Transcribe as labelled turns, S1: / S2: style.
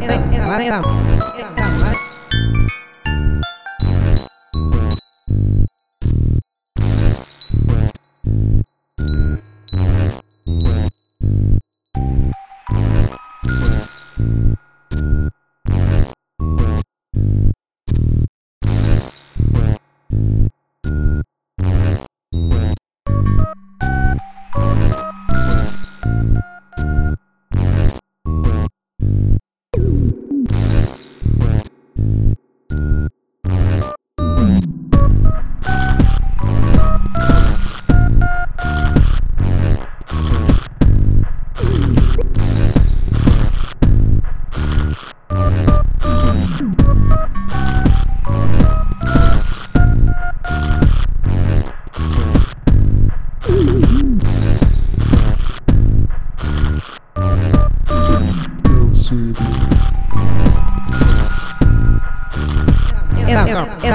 S1: Era, era, era, et